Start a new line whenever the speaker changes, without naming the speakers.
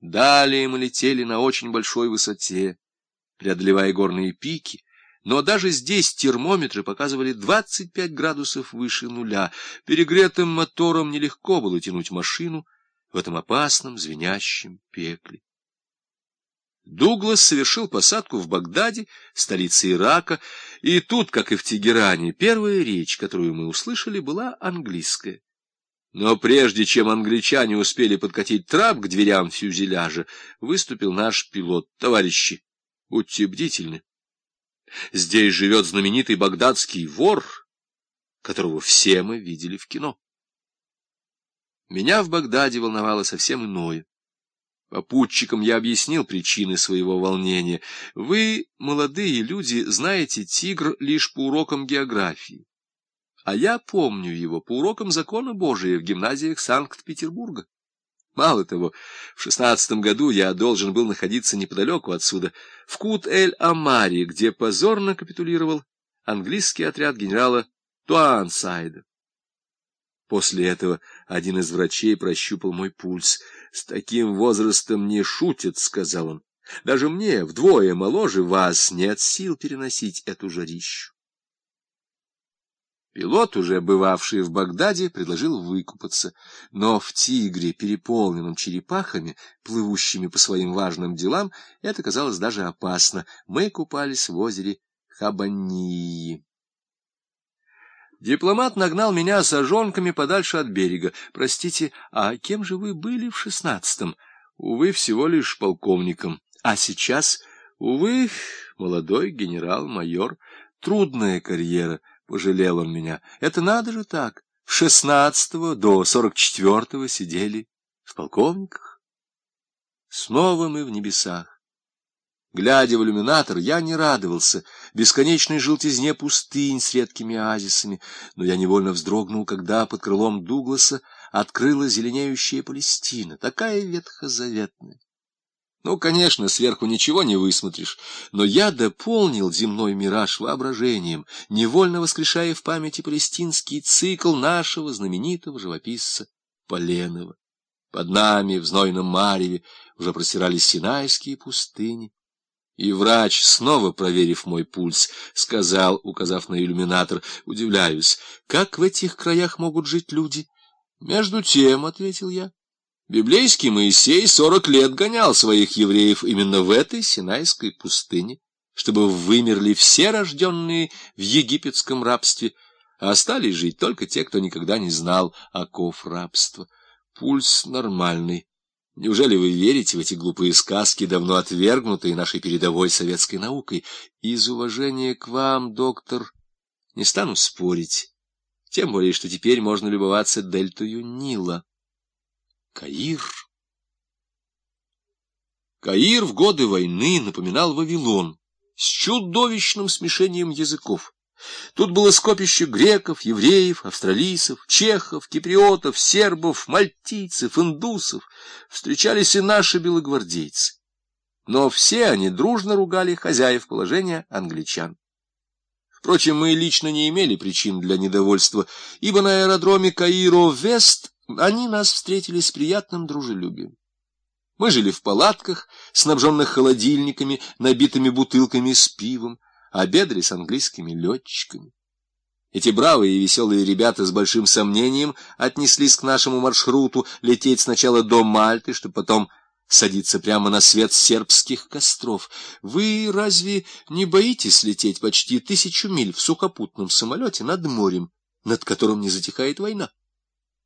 Далее мы летели на очень большой высоте, преодолевая горные пики, но даже здесь термометры показывали 25 градусов выше нуля. Перегретым мотором нелегко было тянуть машину в этом опасном звенящем пекле. Дуглас совершил посадку в Багдаде, столице Ирака, и тут, как и в Тегеране, первая речь, которую мы услышали, была английская. Но прежде чем англичане успели подкатить трап к дверям фюзеляжа, выступил наш пилот. Товарищи, будьте бдительны. Здесь живет знаменитый багдадский вор, которого все мы видели в кино. Меня в Багдаде волновало совсем иное. Попутчикам я объяснил причины своего волнения. Вы, молодые люди, знаете тигр лишь по урокам географии. А я помню его по урокам закона Божия в гимназиях Санкт-Петербурга. Мало того, в шестнадцатом году я должен был находиться неподалеку отсюда, в Кут-эль-Амаре, где позорно капитулировал английский отряд генерала Туансайда. После этого один из врачей прощупал мой пульс. «С таким возрастом не шутят», — сказал он. «Даже мне, вдвое моложе вас, нет сил переносить эту жарищу». Пилот, уже бывавший в Багдаде, предложил выкупаться, но в «Тигре», переполненном черепахами, плывущими по своим важным делам, это казалось даже опасно. Мы купались в озере Хабании. Дипломат нагнал меня сожонками подальше от берега. Простите, а кем же вы были в шестнадцатом? Увы, всего лишь полковником. А сейчас, увы, молодой генерал-майор. Трудная карьера — пожалел он меня. Это надо же так. С шестнадцатого до сорок четвертого сидели в полковниках. Снова мы в небесах. Глядя в иллюминатор, я не радовался бесконечной желтизне пустынь с редкими оазисами, но я невольно вздрогнул, когда под крылом Дугласа открыла зеленеющая Палестина, такая ветхозаветная. Ну, конечно, сверху ничего не высмотришь, но я дополнил земной мираж воображением, невольно воскрешая в памяти палестинский цикл нашего знаменитого живописца Поленова. Под нами, в знойном мареве, уже простирались синайские пустыни. И врач, снова проверив мой пульс, сказал, указав на иллюминатор, удивляюсь, как в этих краях могут жить люди? Между тем, — ответил я, Библейский Моисей сорок лет гонял своих евреев именно в этой Синайской пустыне, чтобы вымерли все рожденные в египетском рабстве, а остались жить только те, кто никогда не знал оков рабства. Пульс нормальный. Неужели вы верите в эти глупые сказки, давно отвергнутые нашей передовой советской наукой? Из уважения к вам, доктор, не стану спорить, тем более, что теперь можно любоваться дельтою Нила. Каир. Каир в годы войны напоминал Вавилон с чудовищным смешением языков. Тут было скопище греков, евреев, австралийцев, чехов, киприотов, сербов, мальтийцев, индусов. Встречались и наши белогвардейцы. Но все они дружно ругали хозяев положения англичан. Впрочем, мы лично не имели причин для недовольства, ибо на аэродроме Каиро-Вест они нас встретили с приятным дружелюбием. Мы жили в палатках, снабженных холодильниками, набитыми бутылками с пивом, обедали с английскими летчиками. Эти бравые и веселые ребята с большим сомнением отнеслись к нашему маршруту лететь сначала до Мальты, чтобы потом садиться прямо на свет сербских костров. Вы разве не боитесь лететь почти тысячу миль в сухопутном самолете над морем, над которым не затихает война?